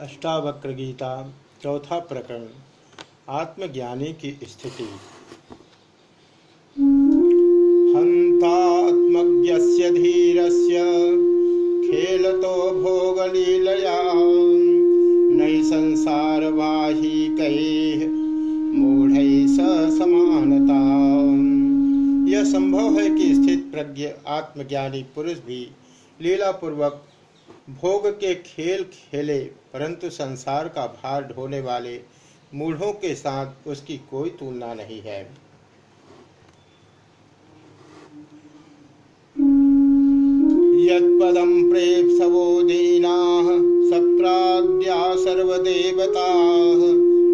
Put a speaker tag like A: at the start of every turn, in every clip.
A: अष्टावक्र गीता चौथा प्रकरण, आत्मज्ञानी की स्थिति। हंतात्मज्ञस्य धीरस्य, खेलतो भोगलीलया नई संसारवाहिकैः मूढ़ैः स समानता यह संभव है कि स्थित प्रज्ञ, आत्मज्ञानी पुरुष भी लीलापूर्वक भोग के खेल खेले, परंतु संसार का भार ढोने वाले मूढ़ों के साथ उसकी कोई तुलना नहीं है। यदम प्रेप्सवो दीना सप्राद्या सर्वदेवता।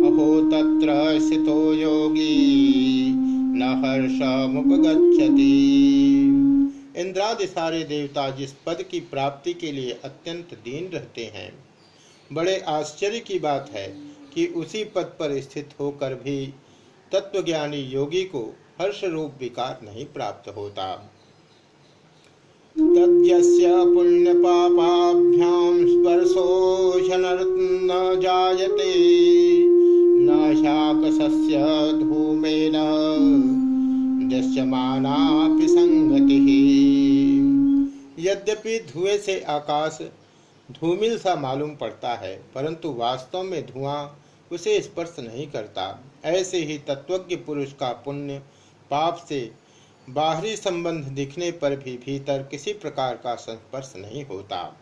A: अहो तत्र योगी, न हर्ष हर्षमुपगछति इंद्रादि सारे देवता जिस पद की प्राप्ति के लिए अत्यंत दीन रहते हैं। बड़े आश्चर्य की बात है कि उसी पद पर स्थित होकर भी तत्वज्ञानी योगी को हर्ष रूप विकार नहीं प्राप्त होता। पुण्य पापाभ्याम स्पर्शोषण न जायते। न धूमेन दृश्यमानापि संगति। यद्यपि धुएँ से आकाश, धूमिल सा मालूम पड़ता है, परंतु वास्तव में धुआँ उसे स्पर्श नहीं करता। ऐसे ही तत्वज्ञ पुरुष का पुण्य पाप से बाहरी संबंध दिखने पर भी भीतर किसी प्रकार का संस्पर्श नहीं होता।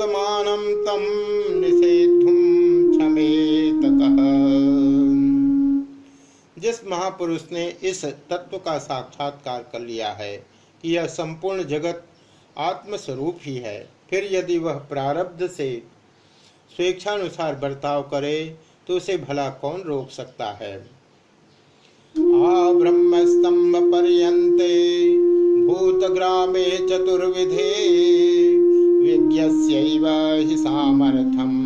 A: वर्तमानं तं निषेधुं क्षमेत जिस महापुरुष ने इस तत्व का साक्षात्कार कर लिया है कि यह संपूर्ण जगत आत्मस्वरूप ही है, फिर यदि वह प्रारब्ध से स्वेच्छानुसार बर्ताव करे तो उसे भला कौन रोक सकता है? ब्रह्मस्तंभ पर्यन्ते, भूतग्रामे चतुर्विधे विज्ञस्यैव हि सामर्थ्यम्।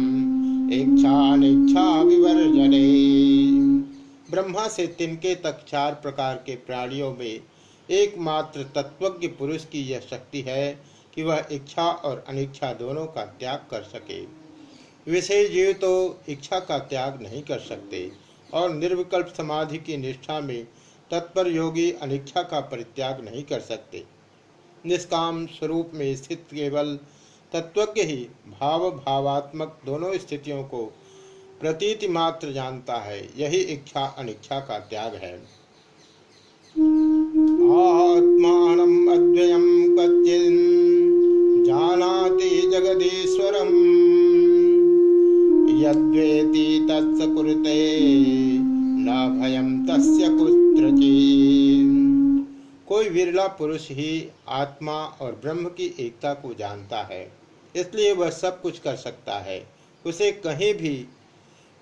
A: विवर्जने ब्रह्मा से तिनके तक चार प्रकार के प्राणियों में एकमात्र तत्वज्ञ पुरुष की यह शक्ति है कि वह इच्छा और अनिच्छा दोनों का त्याग कर सके। विषय जीव तो इच्छा का त्याग नहीं कर सकते और निर्विकल्प समाधि की निष्ठा में तत्पर योगी अनिच्छा का परित्याग नहीं कर सकते। निष्काम स्वरूप में स्थित केवल तत्वज्ञ ही भाव भावात्मक दोनों स्थितियों को प्रतीति मात्र जानता है। यही इच्छा अनिच्छा का त्याग है। जानाति न भयम तस्य कोई विरला पुरुष ही आत्मा और ब्रह्म की एकता को जानता है। इसलिए वह सब कुछ कर सकता है। उसे कहीं भी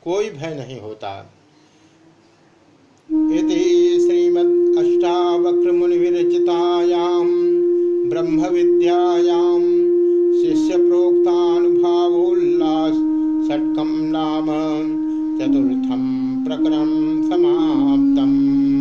A: कोई भय नहीं होता। श्रीमद अष्टावक्र मुनि विरचितायाम ब्रह्म विद्यायाम शिष्य प्रोक्तानुभावोल्लास षटकम नाम चतुर्थम प्रकरण समाप्तम।